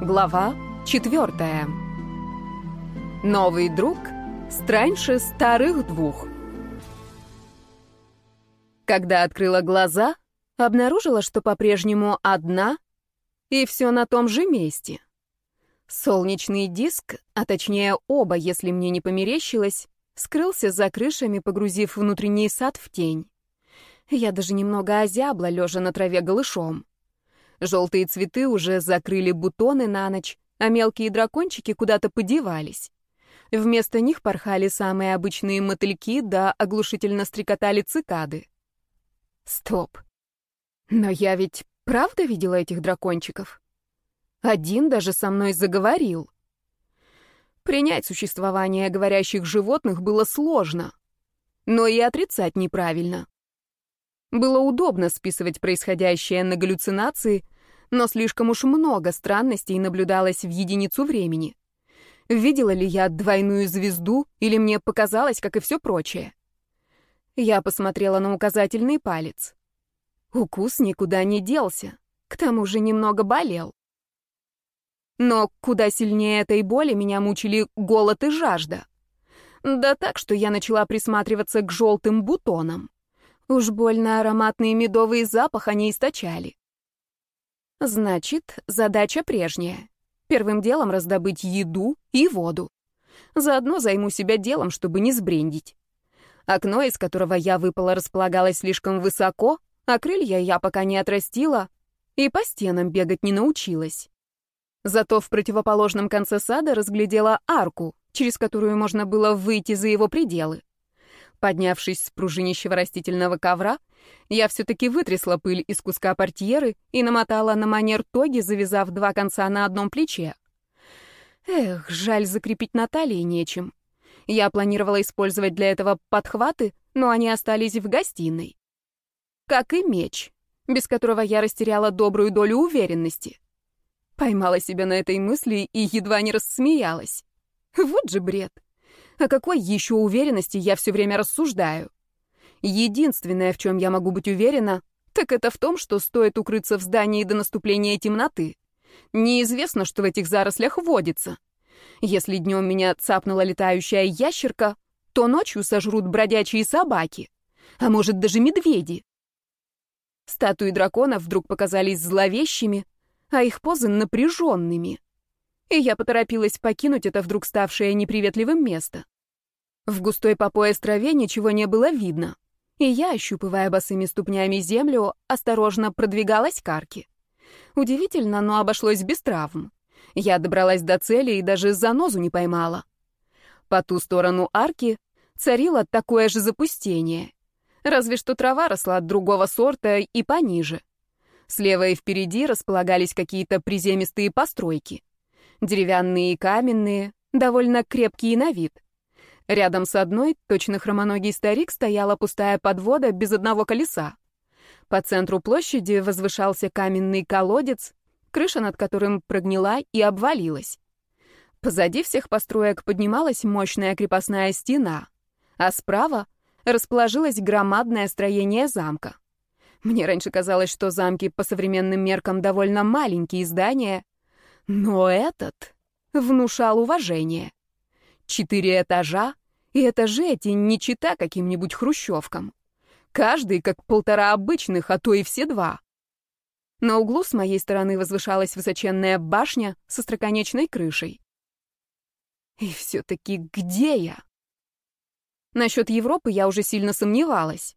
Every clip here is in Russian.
Глава четвертая. Новый друг страньше старых двух. Когда открыла глаза, обнаружила, что по-прежнему одна, и все на том же месте. Солнечный диск, а точнее оба, если мне не померещилось, скрылся за крышами, погрузив внутренний сад в тень. Я даже немного озябла, лежа на траве голышом. Желтые цветы уже закрыли бутоны на ночь, а мелкие дракончики куда-то подевались. Вместо них порхали самые обычные мотыльки, да оглушительно стрекотали цикады. Стоп. Но я ведь правда видела этих дракончиков? Один даже со мной заговорил. Принять существование говорящих животных было сложно, но и отрицать неправильно. Было удобно списывать происходящее на галлюцинации, но слишком уж много странностей наблюдалось в единицу времени. Видела ли я двойную звезду, или мне показалось, как и все прочее? Я посмотрела на указательный палец. Укус никуда не делся, к тому же немного болел. Но куда сильнее этой боли меня мучили голод и жажда. Да так, что я начала присматриваться к желтым бутонам. Уж больно ароматный медовый запах они источали. Значит, задача прежняя. Первым делом раздобыть еду и воду. Заодно займу себя делом, чтобы не сбрендить. Окно, из которого я выпала, располагалось слишком высоко, а крылья я пока не отрастила и по стенам бегать не научилась. Зато в противоположном конце сада разглядела арку, через которую можно было выйти за его пределы. Поднявшись с пружинищего растительного ковра, я все-таки вытрясла пыль из куска портьеры и намотала на манер тоги, завязав два конца на одном плече. Эх, жаль, закрепить на талии нечем. Я планировала использовать для этого подхваты, но они остались в гостиной. Как и меч, без которого я растеряла добрую долю уверенности. Поймала себя на этой мысли и едва не рассмеялась. Вот же бред. О какой еще уверенности я все время рассуждаю? Единственное, в чем я могу быть уверена, так это в том, что стоит укрыться в здании до наступления темноты. Неизвестно, что в этих зарослях водится. Если днем меня цапнула летающая ящерка, то ночью сожрут бродячие собаки, а может даже медведи. Статуи драконов вдруг показались зловещими, а их позы напряженными и я поторопилась покинуть это вдруг ставшее неприветливым место. В густой по пояс траве ничего не было видно, и я, ощупывая босыми ступнями землю, осторожно продвигалась к арке. Удивительно, но обошлось без травм. Я добралась до цели и даже занозу не поймала. По ту сторону арки царило такое же запустение. Разве что трава росла от другого сорта и пониже. Слева и впереди располагались какие-то приземистые постройки. Деревянные и каменные, довольно крепкие на вид. Рядом с одной, точно хромоногий старик, стояла пустая подвода без одного колеса. По центру площади возвышался каменный колодец, крыша над которым прогнила и обвалилась. Позади всех построек поднималась мощная крепостная стена, а справа расположилось громадное строение замка. Мне раньше казалось, что замки по современным меркам довольно маленькие здания, но этот внушал уважение. Четыре этажа, и этажи эти не чита каким-нибудь хрущевкам. Каждый как полтора обычных, а то и все два. На углу с моей стороны возвышалась высоченная башня со строконечной крышей. И все-таки где я? Насчет Европы я уже сильно сомневалась.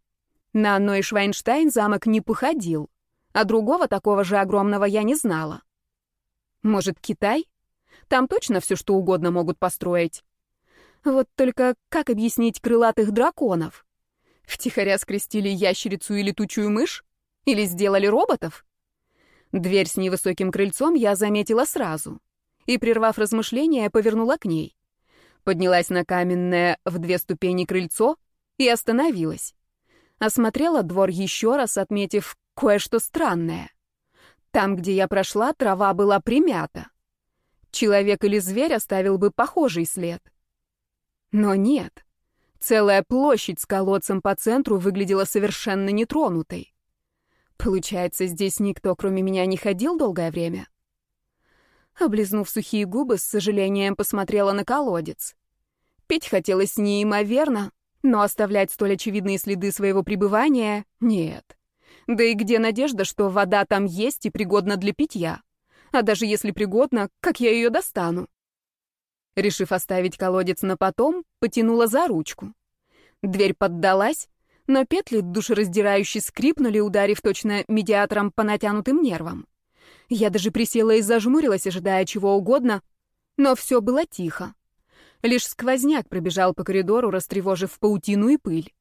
На Нойшвайнштайн замок не походил, а другого такого же огромного я не знала. Может, Китай? Там точно все что угодно могут построить. Вот только как объяснить крылатых драконов? Втихаря скрестили ящерицу и летучую мышь? Или сделали роботов? Дверь с невысоким крыльцом я заметила сразу. И, прервав размышления, повернула к ней. Поднялась на каменное в две ступени крыльцо и остановилась. Осмотрела двор еще раз, отметив кое-что странное. Там, где я прошла, трава была примята. Человек или зверь оставил бы похожий след. Но нет. Целая площадь с колодцем по центру выглядела совершенно нетронутой. Получается, здесь никто, кроме меня, не ходил долгое время? Облизнув сухие губы, с сожалением посмотрела на колодец. Пить хотелось неимоверно, но оставлять столь очевидные следы своего пребывания — нет. Да и где надежда, что вода там есть и пригодна для питья? А даже если пригодна, как я ее достану? Решив оставить колодец на потом, потянула за ручку. Дверь поддалась, но петли душераздирающе скрипнули, ударив точно медиатором по натянутым нервам. Я даже присела и зажмурилась, ожидая чего угодно, но все было тихо. Лишь сквозняк пробежал по коридору, растревожив паутину и пыль.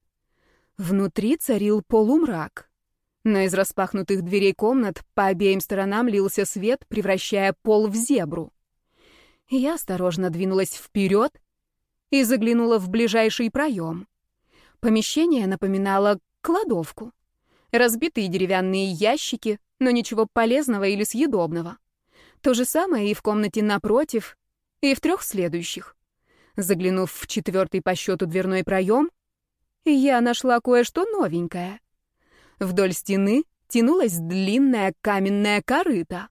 Внутри царил полумрак. Но из распахнутых дверей комнат по обеим сторонам лился свет, превращая пол в зебру. Я осторожно двинулась вперед и заглянула в ближайший проем. Помещение напоминало кладовку. Разбитые деревянные ящики, но ничего полезного или съедобного. То же самое и в комнате напротив, и в трех следующих. Заглянув в четвертый по счету дверной проем, я нашла кое-что новенькое. Вдоль стены тянулась длинная каменная корыта.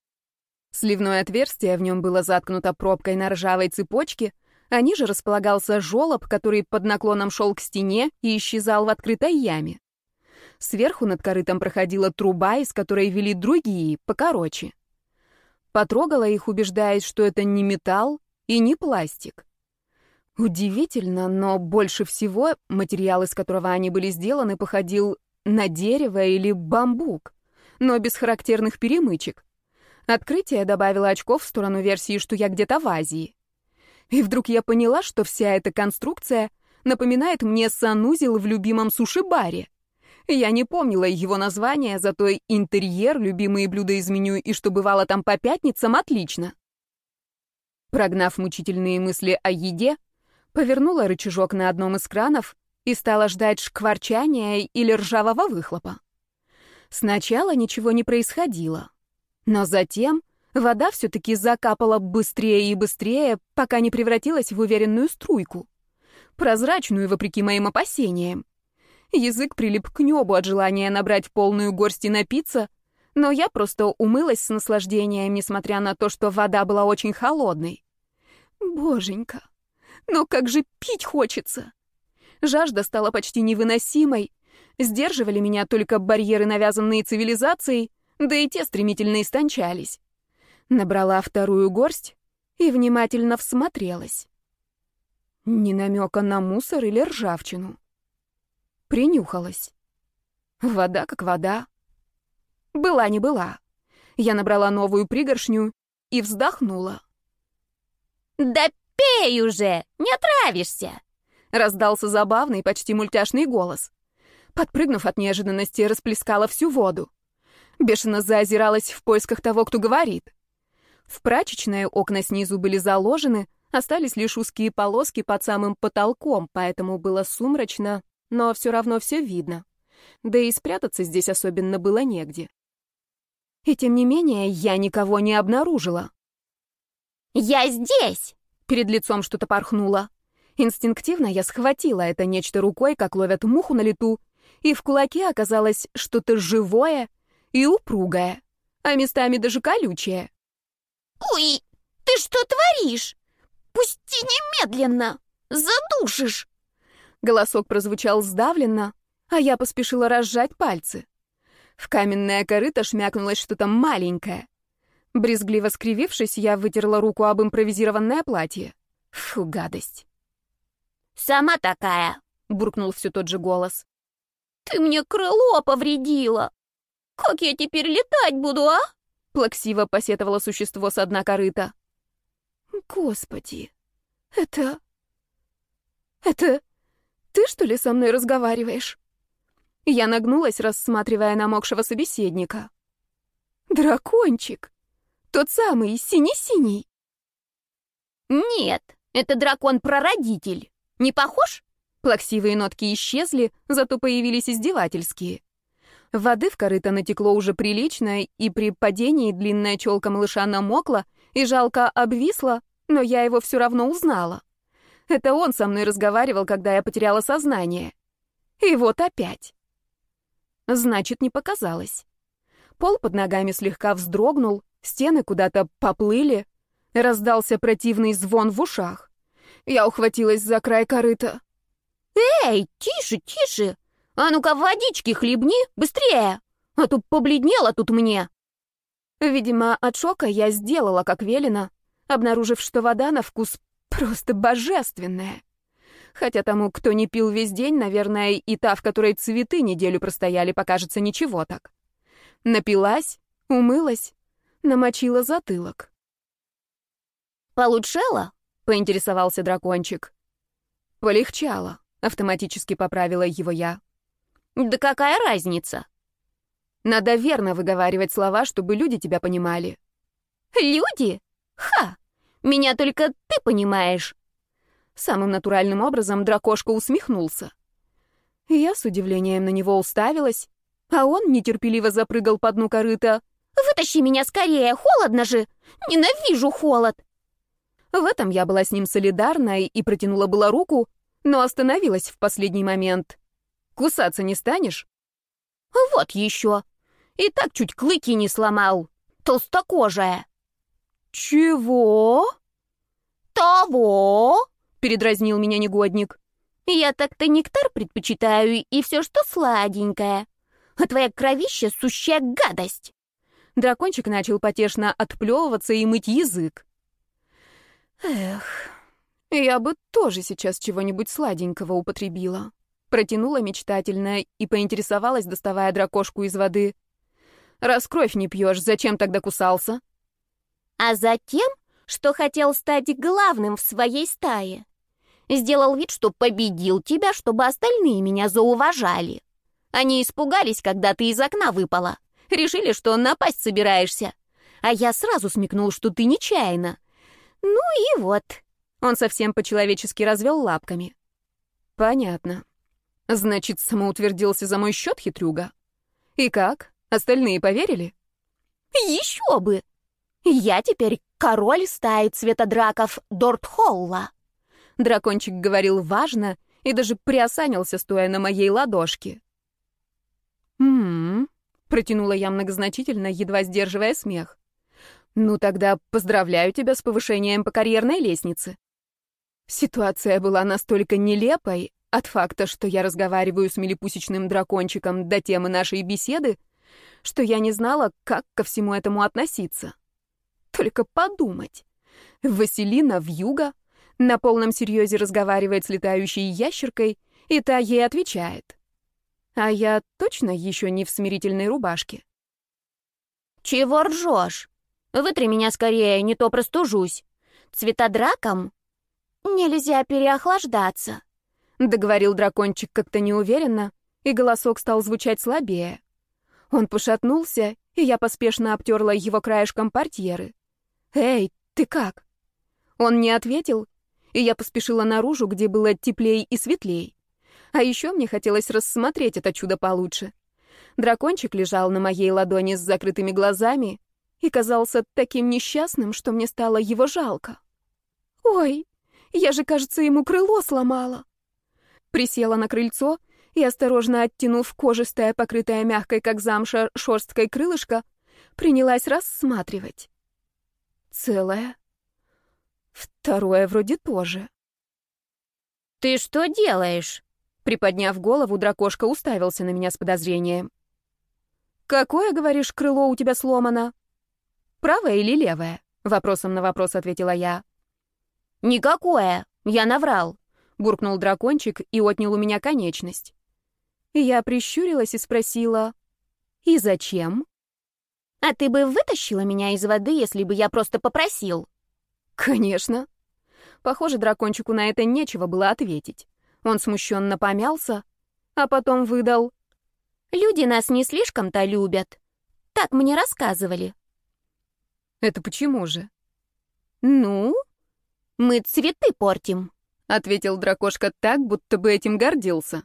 Сливное отверстие в нем было заткнуто пробкой на ржавой цепочке, а ниже располагался жолоб, который под наклоном шел к стене и исчезал в открытой яме. Сверху над корытом проходила труба, из которой вели другие, покороче. Потрогала их, убеждаясь, что это не металл и не пластик. Удивительно, но больше всего материал, из которого они были сделаны, походил на дерево или бамбук, но без характерных перемычек. Открытие добавило очков в сторону версии, что я где-то в Азии. И вдруг я поняла, что вся эта конструкция напоминает мне санузел в любимом суши-баре. Я не помнила его название, зато интерьер, любимые блюда из меню и что бывало там по пятницам, отлично. Прогнав мучительные мысли о еде, повернула рычажок на одном из кранов и стала ждать шкварчания или ржавого выхлопа. Сначала ничего не происходило, но затем вода все-таки закапала быстрее и быстрее, пока не превратилась в уверенную струйку. Прозрачную, вопреки моим опасениям. Язык прилип к небу от желания набрать полную горсть и напиться, но я просто умылась с наслаждением, несмотря на то, что вода была очень холодной. Боженька, но как же пить хочется! Жажда стала почти невыносимой. Сдерживали меня только барьеры, навязанные цивилизацией, да и те стремительно истончались. Набрала вторую горсть и внимательно всмотрелась. Ни намека на мусор или ржавчину. Принюхалась. Вода как вода. Была не была. Я набрала новую пригоршню и вздохнула. «Да пей уже! Не отравишься!» Раздался забавный, почти мультяшный голос. Подпрыгнув от неожиданности, расплескала всю воду. Бешено заозиралась в поисках того, кто говорит. В прачечной окна снизу были заложены, остались лишь узкие полоски под самым потолком, поэтому было сумрачно, но все равно все видно. Да и спрятаться здесь особенно было негде. И тем не менее, я никого не обнаружила. «Я здесь!» Перед лицом что-то порхнуло. Инстинктивно я схватила это нечто рукой, как ловят муху на лету, и в кулаке оказалось что-то живое и упругое, а местами даже колючее. «Ой, ты что творишь? Пусти немедленно! Задушишь!» Голосок прозвучал сдавленно, а я поспешила разжать пальцы. В каменное корыто шмякнулось что-то маленькое. Брезгливо скривившись, я вытерла руку об импровизированное платье. Фу, гадость. «Сама такая», — буркнул все тот же голос. «Ты мне крыло повредила! Как я теперь летать буду, а?» Плаксиво посетовало существо с дна корыта. «Господи, это... это...» Ты, что ли, со мной разговариваешь?» Я нагнулась, рассматривая намокшего собеседника. «Дракончик! Тот самый, синий-синий!» «Нет, это дракон-прародитель. Не похож?» Плаксивые нотки исчезли, зато появились издевательские. Воды в корыто натекло уже прилично, и при падении длинная челка малыша намокла и жалко обвисла, но я его все равно узнала. Это он со мной разговаривал, когда я потеряла сознание. И вот опять. Значит, не показалось. Пол под ногами слегка вздрогнул, стены куда-то поплыли, Раздался противный звон в ушах. Я ухватилась за край корыта. «Эй, тише, тише! А ну-ка водички хлебни, быстрее! А то побледнела тут мне!» Видимо, от шока я сделала, как велено, обнаружив, что вода на вкус просто божественная. Хотя тому, кто не пил весь день, наверное, и та, в которой цветы неделю простояли, покажется ничего так. Напилась, умылась, намочила затылок. «Получшало?» — поинтересовался дракончик. «Полегчало», — автоматически поправила его я. «Да какая разница?» «Надо верно выговаривать слова, чтобы люди тебя понимали». «Люди? Ха! Меня только ты понимаешь!» Самым натуральным образом дракошка усмехнулся. Я с удивлением на него уставилась, а он нетерпеливо запрыгал по дну корыта. «Вытащи меня скорее, холодно же! Ненавижу холод!» В этом я была с ним солидарна и протянула была руку, но остановилась в последний момент. «Кусаться не станешь?» «Вот еще! И так чуть клыки не сломал! Толстокожая!» «Чего?» «Того!» — передразнил меня негодник. «Я так-то нектар предпочитаю и все, что сладенькое. А твоя кровища — сущая гадость!» Дракончик начал потешно отплевываться и мыть язык. Эх, я бы тоже сейчас чего-нибудь сладенького употребила. Протянула мечтательно и поинтересовалась, доставая дракошку из воды. «Раз кровь не пьешь, зачем тогда кусался?» «А затем, что хотел стать главным в своей стае. Сделал вид, что победил тебя, чтобы остальные меня зауважали. Они испугались, когда ты из окна выпала. Решили, что напасть собираешься. А я сразу смекнул, что ты нечаянно. Ну и вот. Он совсем по-человечески развел лапками. Понятно. Значит, самоутвердился за мой счет хитрюга. И как? Остальные поверили? Еще бы! Я теперь король стаи цветодраков Дортхолла. Дракончик говорил важно и даже приосанился, стоя на моей ладошке. «М-м-м», протянула я многозначительно, едва сдерживая смех. «Ну тогда поздравляю тебя с повышением по карьерной лестнице». Ситуация была настолько нелепой от факта, что я разговариваю с милипусечным дракончиком до темы нашей беседы, что я не знала, как ко всему этому относиться. Только подумать. Василина в юга на полном серьезе разговаривает с летающей ящеркой, и та ей отвечает. А я точно еще не в смирительной рубашке. «Чего ржешь?» Вытри меня скорее, не то простужусь. Цветодраком нельзя переохлаждаться. Договорил дракончик как-то неуверенно, и голосок стал звучать слабее. Он пошатнулся, и я поспешно обтерла его краешком портьеры. «Эй, ты как?» Он не ответил, и я поспешила наружу, где было теплей и светлей. А еще мне хотелось рассмотреть это чудо получше. Дракончик лежал на моей ладони с закрытыми глазами, и казался таким несчастным, что мне стало его жалко. «Ой, я же, кажется, ему крыло сломала!» Присела на крыльцо и, осторожно оттянув кожистое, покрытое мягкой, как замша, шерсткой крылышко, принялась рассматривать. Целое. Второе вроде тоже. «Ты что делаешь?» Приподняв голову, дракошка уставился на меня с подозрением. «Какое, говоришь, крыло у тебя сломано?» Правая или левая? Вопросом на вопрос ответила я. Никакое, я наврал, буркнул дракончик и отнял у меня конечность. Я прищурилась и спросила, «И зачем?» «А ты бы вытащила меня из воды, если бы я просто попросил?» «Конечно». Похоже, дракончику на это нечего было ответить. Он смущенно помялся, а потом выдал. «Люди нас не слишком-то любят. Так мне рассказывали». Это почему же? Ну, мы цветы портим, ответил дракошка так, будто бы этим гордился.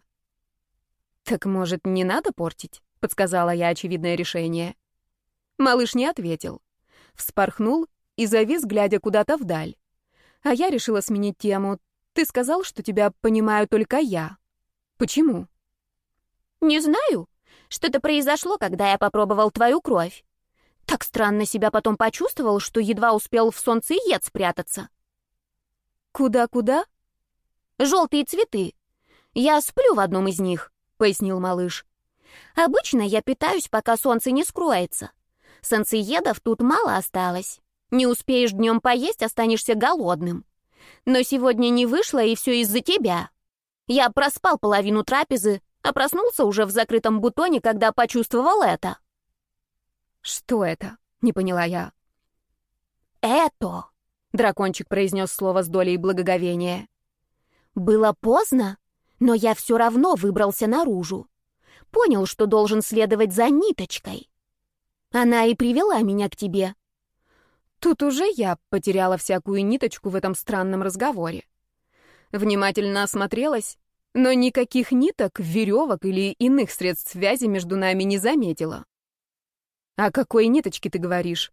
Так может, не надо портить? подсказала я очевидное решение. Малыш не ответил. Вспорхнул и завис, глядя куда-то вдаль. А я решила сменить тему. Ты сказал, что тебя понимаю только я. Почему? Не знаю. Что-то произошло, когда я попробовал твою кровь. Так странно себя потом почувствовал, что едва успел в солнцеед спрятаться. «Куда-куда?» «Желтые цветы. Я сплю в одном из них», — пояснил малыш. «Обычно я питаюсь, пока солнце не скроется. Солнцеедов тут мало осталось. Не успеешь днем поесть, останешься голодным. Но сегодня не вышло, и все из-за тебя. Я проспал половину трапезы, а проснулся уже в закрытом бутоне, когда почувствовал это». «Что это?» — не поняла я. «Это!» — дракончик произнес слово с долей благоговения. «Было поздно, но я все равно выбрался наружу. Понял, что должен следовать за ниточкой. Она и привела меня к тебе». Тут уже я потеряла всякую ниточку в этом странном разговоре. Внимательно осмотрелась, но никаких ниток, веревок или иных средств связи между нами не заметила. «О какой ниточке ты говоришь?»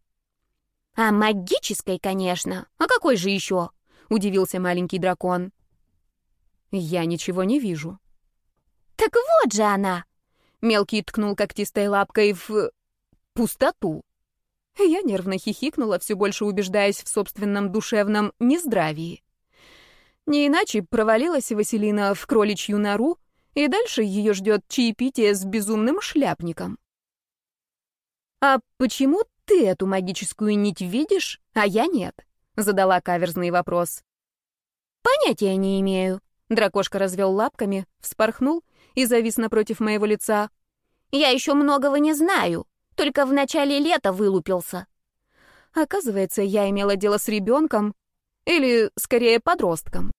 «О магической, конечно. А какой же еще?» — удивился маленький дракон. «Я ничего не вижу». «Так вот же она!» Мелкий ткнул когтистой лапкой в... пустоту. Я нервно хихикнула, все больше убеждаясь в собственном душевном нездравии. Не иначе провалилась Василина в кроличью нору, и дальше ее ждет чаепитие с безумным шляпником. «А почему ты эту магическую нить видишь, а я нет?» — задала каверзный вопрос. «Понятия не имею». Дракошка развел лапками, вспорхнул и завис напротив моего лица. «Я еще многого не знаю, только в начале лета вылупился». Оказывается, я имела дело с ребенком, или, скорее, подростком.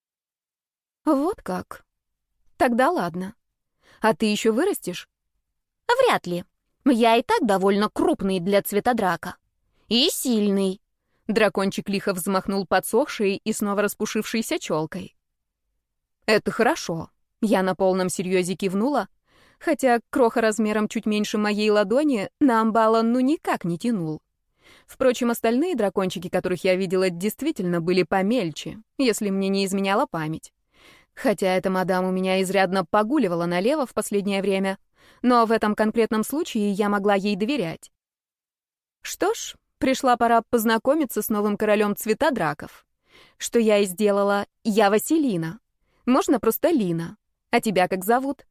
Вот как. Тогда ладно. А ты еще вырастешь? Вряд ли. Я и так довольно крупный для цветодрака. И сильный. Дракончик лихо взмахнул подсохшей и снова распушившейся челкой. Это хорошо. Я на полном серьезе кивнула, хотя кроха размером чуть меньше моей ладони на амбала ну никак не тянул. Впрочем, остальные дракончики, которых я видела, действительно были помельче, если мне не изменяла память. Хотя эта мадам у меня изрядно погуливала налево в последнее время, но в этом конкретном случае я могла ей доверять. Что ж, пришла пора познакомиться с новым королем цветодраков. Что я и сделала. Я Василина. Можно просто Лина. А тебя как зовут?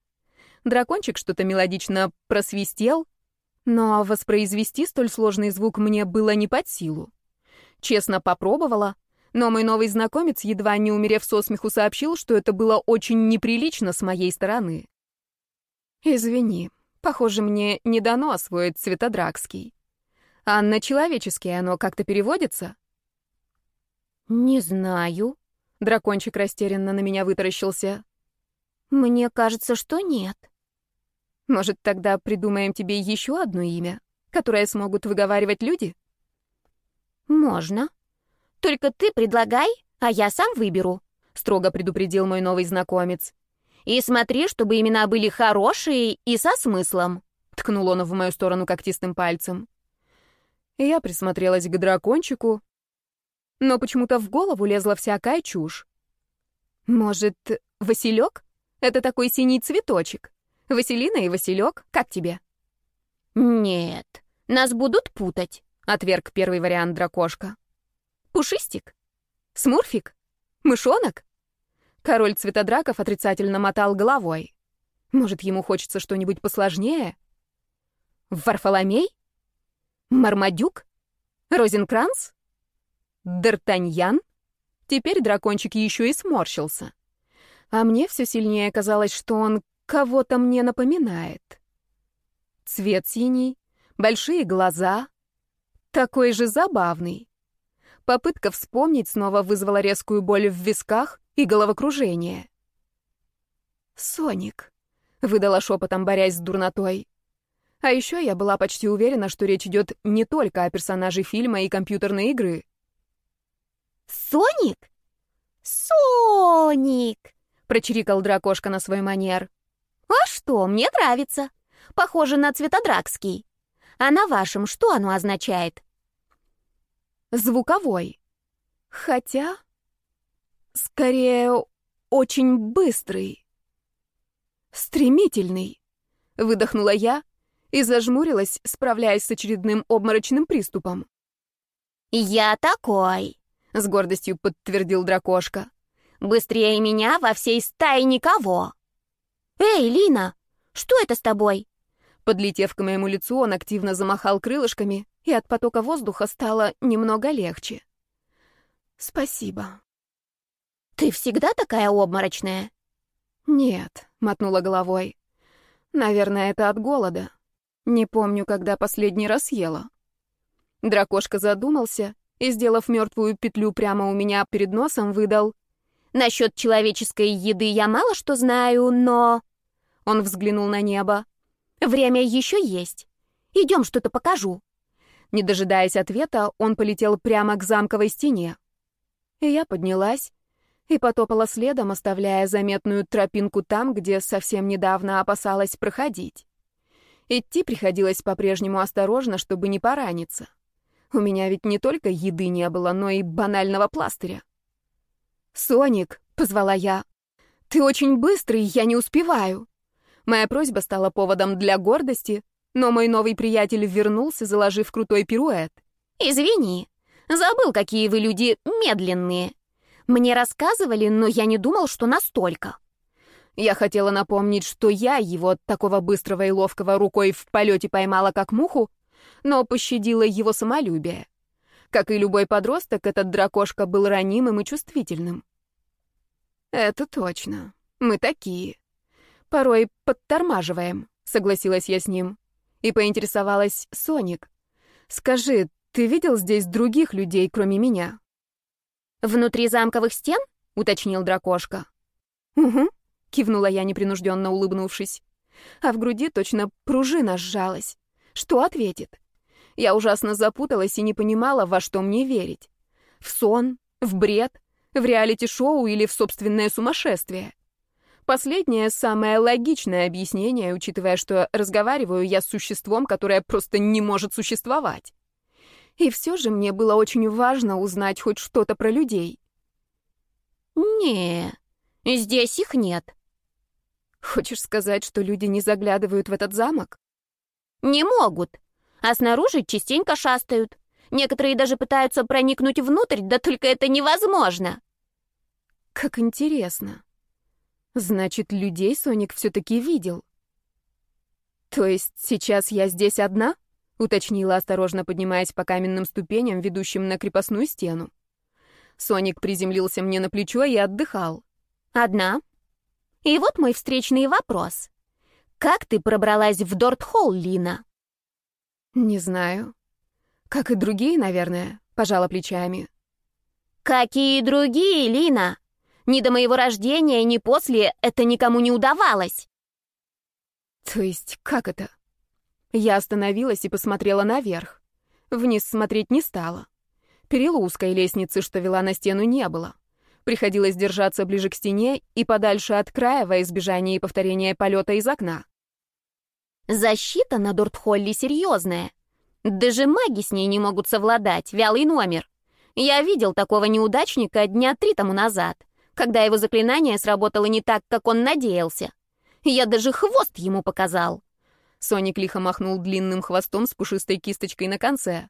Дракончик что-то мелодично просвистел, но воспроизвести столь сложный звук мне было не под силу. Честно попробовала, но мой новый знакомец, едва не умерев со смеху, сообщил, что это было очень неприлично с моей стороны. Извини, похоже, мне не дано освоить цветодракский. А на человеческий оно как-то переводится? Не знаю. Дракончик растерянно на меня вытаращился. Мне кажется, что нет. Может, тогда придумаем тебе еще одно имя, которое смогут выговаривать люди? Можно. Только ты предлагай, а я сам выберу, строго предупредил мой новый знакомец. И смотри, чтобы имена были хорошие и со смыслом. Ткнул он в мою сторону когтистым пальцем. Я присмотрелась к дракончику, но почему-то в голову лезла всякая чушь. Может, Василек? Это такой синий цветочек. Василина и Василек, как тебе? Нет, нас будут путать, отверг первый вариант дракошка. Пушистик? Смурфик? Мышонок? Король цветодраков отрицательно мотал головой. Может, ему хочется что-нибудь посложнее? Варфоломей? Мармадюк? Розенкранц? Д'Артаньян? Теперь дракончик еще и сморщился. А мне все сильнее казалось, что он кого-то мне напоминает. Цвет синий, большие глаза, такой же забавный. Попытка вспомнить снова вызвала резкую боль в висках и головокружение. «Соник», — выдала шепотом, борясь с дурнотой. А еще я была почти уверена, что речь идет не только о персонаже фильма и компьютерной игры. «Соник? Соник!» — прочирикал дракошка на свой манер. «А что, мне нравится. Похоже на цветодракский. А на вашем что оно означает?» «Звуковой. Хотя...» Скорее, очень быстрый. Стремительный. Выдохнула я и зажмурилась, справляясь с очередным обморочным приступом. «Я такой», — с гордостью подтвердил дракошка. «Быстрее меня во всей стае никого». «Эй, Лина, что это с тобой?» Подлетев к моему лицу, он активно замахал крылышками, и от потока воздуха стало немного легче. «Спасибо». «Ты всегда такая обморочная?» «Нет», — мотнула головой. «Наверное, это от голода. Не помню, когда последний раз ела». Дракошка задумался и, сделав мертвую петлю прямо у меня перед носом, выдал. «Насчет человеческой еды я мало что знаю, но...» Он взглянул на небо. Время еще есть. Идем, что-то покажу». Не дожидаясь ответа, он полетел прямо к замковой стене. И я поднялась и потопала следом, оставляя заметную тропинку там, где совсем недавно опасалась проходить. Идти приходилось по-прежнему осторожно, чтобы не пораниться. У меня ведь не только еды не было, но и банального пластыря. «Соник», — позвала я, — «ты очень быстрый, я не успеваю». Моя просьба стала поводом для гордости, но мой новый приятель вернулся, заложив крутой пируэт. «Извини, забыл, какие вы люди медленные. Мне рассказывали, но я не думал, что настолько». Я хотела напомнить, что я его, такого быстрого и ловкого, рукой в полете поймала как муху, но пощадила его самолюбие. Как и любой подросток, этот дракошка был ранимым и чувствительным. «Это точно. Мы такие», Порой подтормаживаем, согласилась я с ним. И поинтересовалась Соник. Скажи, ты видел здесь других людей, кроме меня? Внутри замковых стен? уточнил дракошка. Угу, кивнула я, непринужденно улыбнувшись. А в груди точно пружина сжалась. Что ответит? Я ужасно запуталась и не понимала, во что мне верить. В сон, в бред, в реалити-шоу или в собственное сумасшествие. Последнее самое логичное объяснение, учитывая, что разговариваю я с существом, которое просто не может существовать. И все же мне было очень важно узнать хоть что-то про людей. «Не, здесь их нет». «Хочешь сказать, что люди не заглядывают в этот замок?» «Не могут, а снаружи частенько шастают. Некоторые даже пытаются проникнуть внутрь, да только это невозможно». «Как интересно». Значит, людей Соник все-таки видел. То есть сейчас я здесь одна? Уточнила, осторожно поднимаясь по каменным ступеням, ведущим на крепостную стену. Соник приземлился мне на плечо и отдыхал. «Одна? И вот мой встречный вопрос. Как ты пробралась в Дортхолл, Лина?» «Не знаю. Как и другие, наверное», — пожала плечами. «Какие другие, Лина? Ни до моего рождения, ни после это никому не удавалось. То есть как это? Я остановилась и посмотрела наверх. Вниз смотреть не стала. Перила узкой лестницы, что вела на стену, не было. Приходилось держаться ближе к стене и подальше от края во избежание повторения полета из окна. Защита на Дортхолле серьезная. Даже маги с ней не могут совладать, вялый номер. Я видел такого неудачника дня три тому назад когда его заклинание сработало не так, как он надеялся. Я даже хвост ему показал. Соник лихо махнул длинным хвостом с пушистой кисточкой на конце.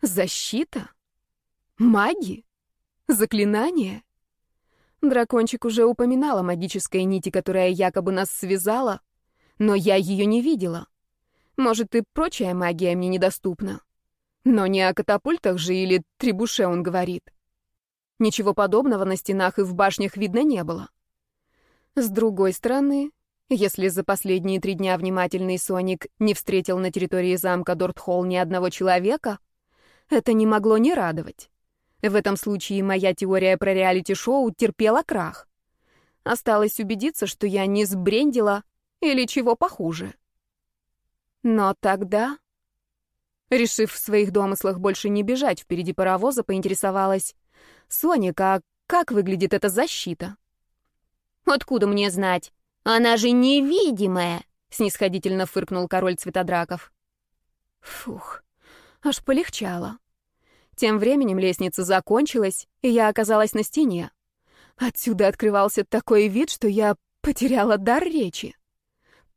Защита? Маги? Заклинание? Дракончик уже упоминал о магической нити, которая якобы нас связала, но я ее не видела. Может, и прочая магия мне недоступна. Но не о катапультах же или трибуше он говорит. Ничего подобного на стенах и в башнях видно не было. С другой стороны, если за последние три дня внимательный Соник не встретил на территории замка Дортхолл ни одного человека, это не могло не радовать. В этом случае моя теория про реалити-шоу терпела крах. Осталось убедиться, что я не сбрендила или чего похуже. Но тогда, решив в своих домыслах больше не бежать впереди паровоза, поинтересовалась, «Соник, а как выглядит эта защита?» «Откуда мне знать? Она же невидимая!» — снисходительно фыркнул король цветодраков. Фух, аж полегчало. Тем временем лестница закончилась, и я оказалась на стене. Отсюда открывался такой вид, что я потеряла дар речи.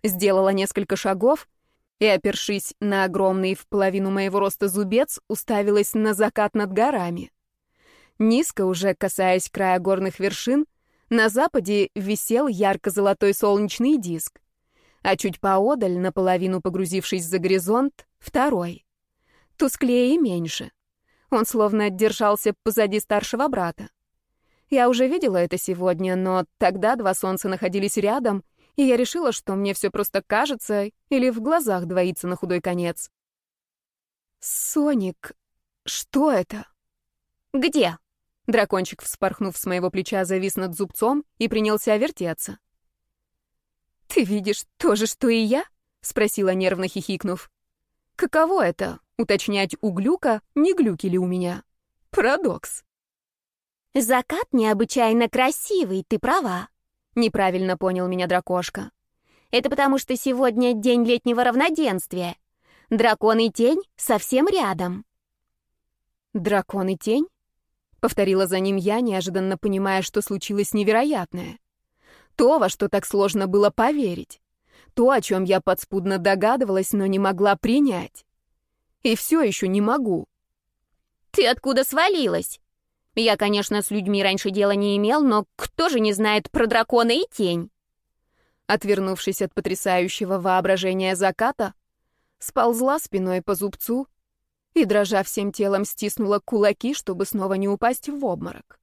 Сделала несколько шагов и, опершись на огромный в половину моего роста зубец, уставилась на закат над горами. Низко, уже касаясь края горных вершин, на западе висел ярко-золотой солнечный диск, а чуть поодаль, наполовину погрузившись за горизонт, второй. Тусклее и меньше. Он словно держался позади старшего брата. Я уже видела это сегодня, но тогда два солнца находились рядом, и я решила, что мне все просто кажется или в глазах двоится на худой конец. «Соник, что это?» «Где?» Дракончик, вспорхнув с моего плеча, завис над зубцом и принялся вертеться. «Ты видишь то же, что и я?» — спросила, нервно хихикнув. «Каково это — уточнять у глюка, не глюки ли у меня? Парадокс». «Закат необычайно красивый, ты права», — неправильно понял меня дракошка. «Это потому, что сегодня день летнего равноденствия. Дракон и тень совсем рядом». «Дракон и тень?» — повторила за ним я, неожиданно понимая, что случилось невероятное. То, во что так сложно было поверить. То, о чем я подспудно догадывалась, но не могла принять. И все еще не могу. «Ты откуда свалилась?» Я, конечно, с людьми раньше дела не имел, но кто же не знает про дракона и тень? Отвернувшись от потрясающего воображения заката, сползла спиной по зубцу и, дрожа всем телом, стиснула кулаки, чтобы снова не упасть в обморок.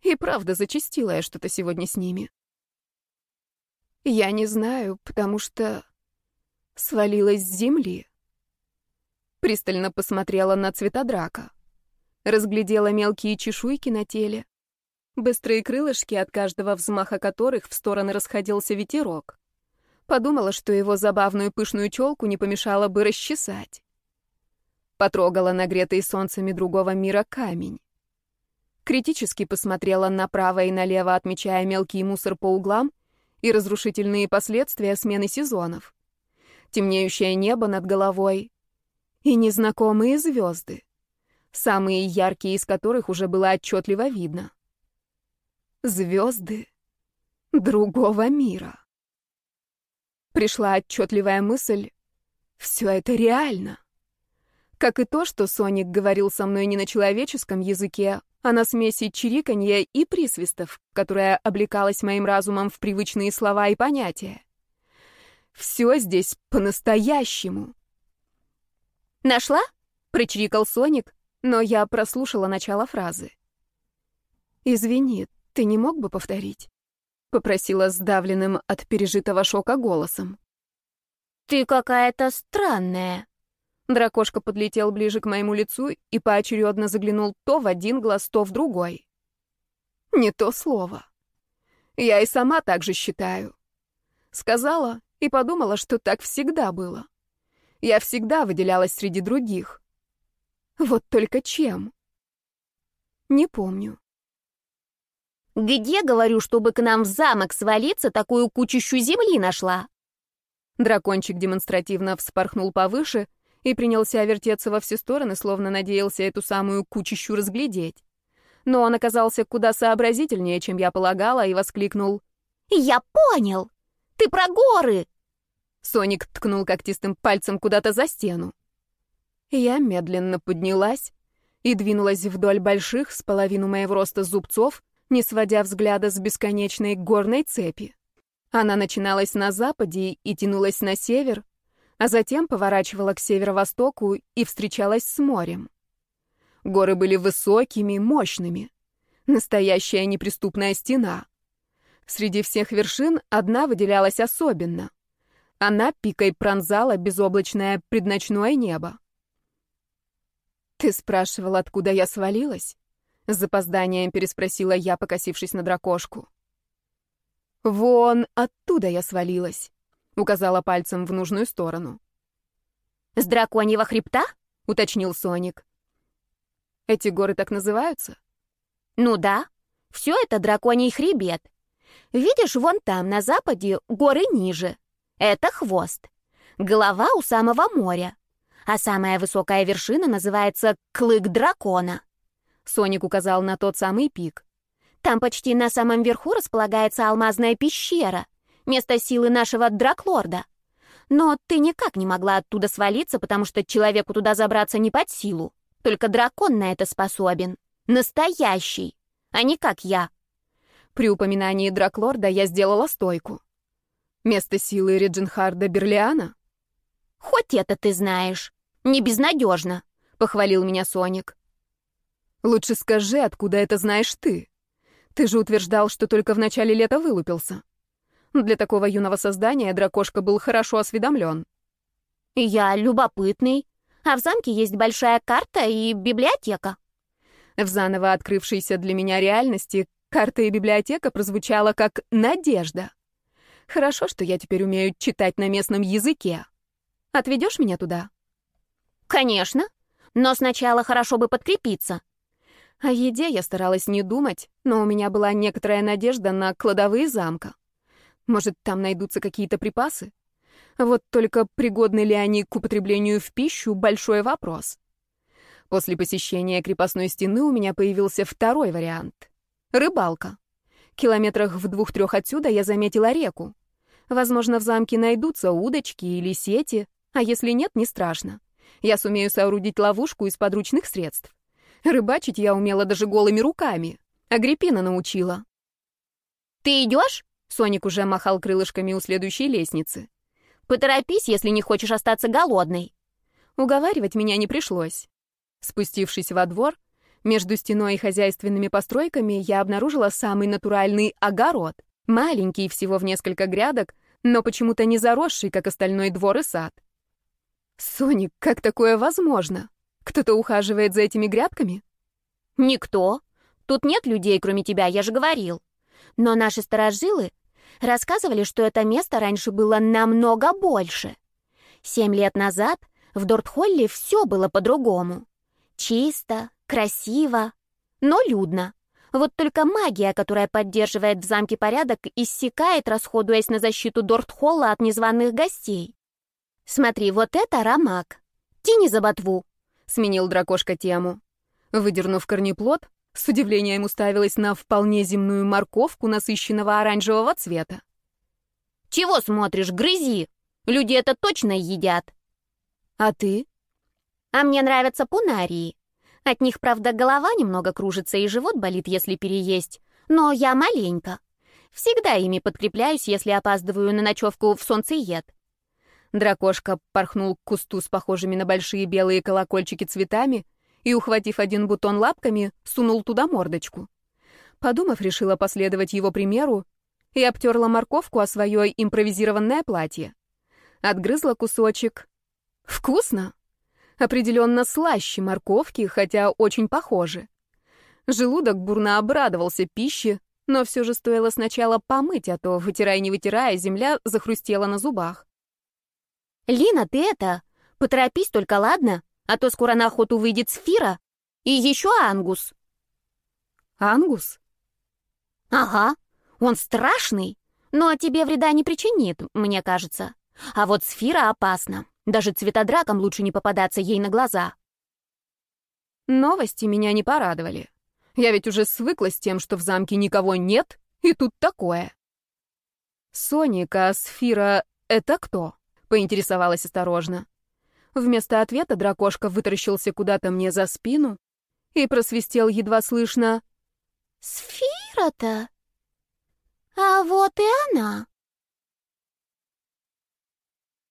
И правда, зачастила я что-то сегодня с ними. Я не знаю, потому что свалилась с земли. Пристально посмотрела на цветодрака. Разглядела мелкие чешуйки на теле, быстрые крылышки, от каждого взмаха которых в стороны расходился ветерок. Подумала, что его забавную пышную челку не помешало бы расчесать. Потрогала нагретый солнцами другого мира камень. Критически посмотрела направо и налево, отмечая мелкий мусор по углам и разрушительные последствия смены сезонов. Темнеющее небо над головой и незнакомые звезды, самые яркие из которых уже было отчетливо видно. Звезды другого мира. Пришла отчетливая мысль, все это реально. Как и то, что Соник говорил со мной не на человеческом языке, а на смеси чириканья и присвистов, которая облекалась моим разумом в привычные слова и понятия. Все здесь по-настоящему. «Нашла?» — прочирикал Соник, но я прослушала начало фразы. «Извини, ты не мог бы повторить?» — попросила сдавленным от пережитого шока голосом. «Ты какая-то странная», Дракошка подлетел ближе к моему лицу и поочередно заглянул то в один глаз, то в другой. Не то слово. Я и сама так же считаю. Сказала и подумала, что так всегда было. Я всегда выделялась среди других. Вот только чем? Не помню. «Где, говорю, чтобы к нам в замок свалиться, такую кучищу земли нашла?» Дракончик демонстративно вспорхнул повыше — и принялся вертеться во все стороны, словно надеялся эту самую кучищу разглядеть. Но он оказался куда сообразительнее, чем я полагала, и воскликнул. «Я понял! Ты про горы!» Соник ткнул когтистым пальцем куда-то за стену. Я медленно поднялась и двинулась вдоль больших, с половину моего роста зубцов, не сводя взгляда с бесконечной горной цепи. Она начиналась на западе и тянулась на север, а затем поворачивала к северо-востоку и встречалась с морем. Горы были высокими, мощными. Настоящая неприступная стена. Среди всех вершин одна выделялась особенно. Она пикой пронзала безоблачное предночное небо. «Ты спрашивал, откуда я свалилась?» С запозданием переспросила я, покосившись на дракошку. «Вон оттуда я свалилась. Указала пальцем в нужную сторону. «С драконьего хребта?» — уточнил Соник. «Эти горы так называются?» «Ну да. Все это драконий хребет. Видишь, вон там, на западе, горы ниже. Это хвост. Голова у самого моря. А самая высокая вершина называется Клык дракона». Соник указал на тот самый пик. «Там почти на самом верху располагается алмазная пещера место силы нашего Драклорда. Но ты никак не могла оттуда свалиться, потому что человеку туда забраться не под силу. Только дракон на это способен. Настоящий, а не как я. При упоминании Драклорда я сделала стойку. Место силы Реджинхарда Берлиана? Хоть это ты знаешь. Не безнадежно, похвалил меня Соник. Лучше скажи, откуда это знаешь ты. Ты же утверждал, что только в начале лета вылупился. Для такого юного создания дракошка был хорошо осведомлен. Я любопытный. А в замке есть большая карта и библиотека. В заново открывшейся для меня реальности карта и библиотека прозвучала как «надежда». Хорошо, что я теперь умею читать на местном языке. Отведешь меня туда? Конечно. Но сначала хорошо бы подкрепиться. О еде я старалась не думать, но у меня была некоторая надежда на кладовые замка. Может, там найдутся какие-то припасы? Вот только пригодны ли они к употреблению в пищу — большой вопрос. После посещения крепостной стены у меня появился второй вариант — рыбалка. Километрах в двух-трех отсюда я заметила реку. Возможно, в замке найдутся удочки или сети, а если нет, не страшно. Я сумею соорудить ловушку из подручных средств. Рыбачить я умела даже голыми руками. Агриппина научила. «Ты идешь?» Соник уже махал крылышками у следующей лестницы. «Поторопись, если не хочешь остаться голодной». Уговаривать меня не пришлось. Спустившись во двор, между стеной и хозяйственными постройками я обнаружила самый натуральный огород. Маленький, всего в несколько грядок, но почему-то не заросший, как остальной двор и сад. «Соник, как такое возможно?» Кто-то ухаживает за этими грядками? Никто. Тут нет людей, кроме тебя, я же говорил. Но наши старожилы рассказывали, что это место раньше было намного больше. Семь лет назад в Дортхолле все было по-другому. Чисто, красиво, но людно. Вот только магия, которая поддерживает в замке порядок, иссякает, расходуясь на защиту Дортхолла от незваных гостей. Смотри, вот это рамак. Тяни за ботву сменил дракошка тему. Выдернув корнеплод, с удивлением уставилась на вполне земную морковку насыщенного оранжевого цвета. «Чего смотришь? Грызи! Люди это точно едят!» «А ты?» «А мне нравятся пунарии. От них, правда, голова немного кружится и живот болит, если переесть. Но я маленько. Всегда ими подкрепляюсь, если опаздываю на ночевку в солнцеед. Дракошка порхнул к кусту с похожими на большие белые колокольчики цветами и, ухватив один бутон лапками, сунул туда мордочку. Подумав, решила последовать его примеру и обтерла морковку о свое импровизированное платье. Отгрызла кусочек. Вкусно! Определенно слаще морковки, хотя очень похоже. Желудок бурно обрадовался пище, но все же стоило сначала помыть, а то, вытирая не вытирая, земля захрустела на зубах. «Лина, ты это, поторопись только, ладно? А то скоро на охоту выйдет Сфира и еще Ангус». «Ангус?» «Ага, он страшный, но тебе вреда не причинит, мне кажется. А вот Сфира опасна. Даже цветодракам лучше не попадаться ей на глаза». Новости меня не порадовали. Я ведь уже свыклась с тем, что в замке никого нет, и тут такое. Соника, Сфира — это кто? Поинтересовалась осторожно. Вместо ответа дракошка вытаращился куда-то мне за спину и просвистел едва слышно. «Сфера-то? А вот и она!»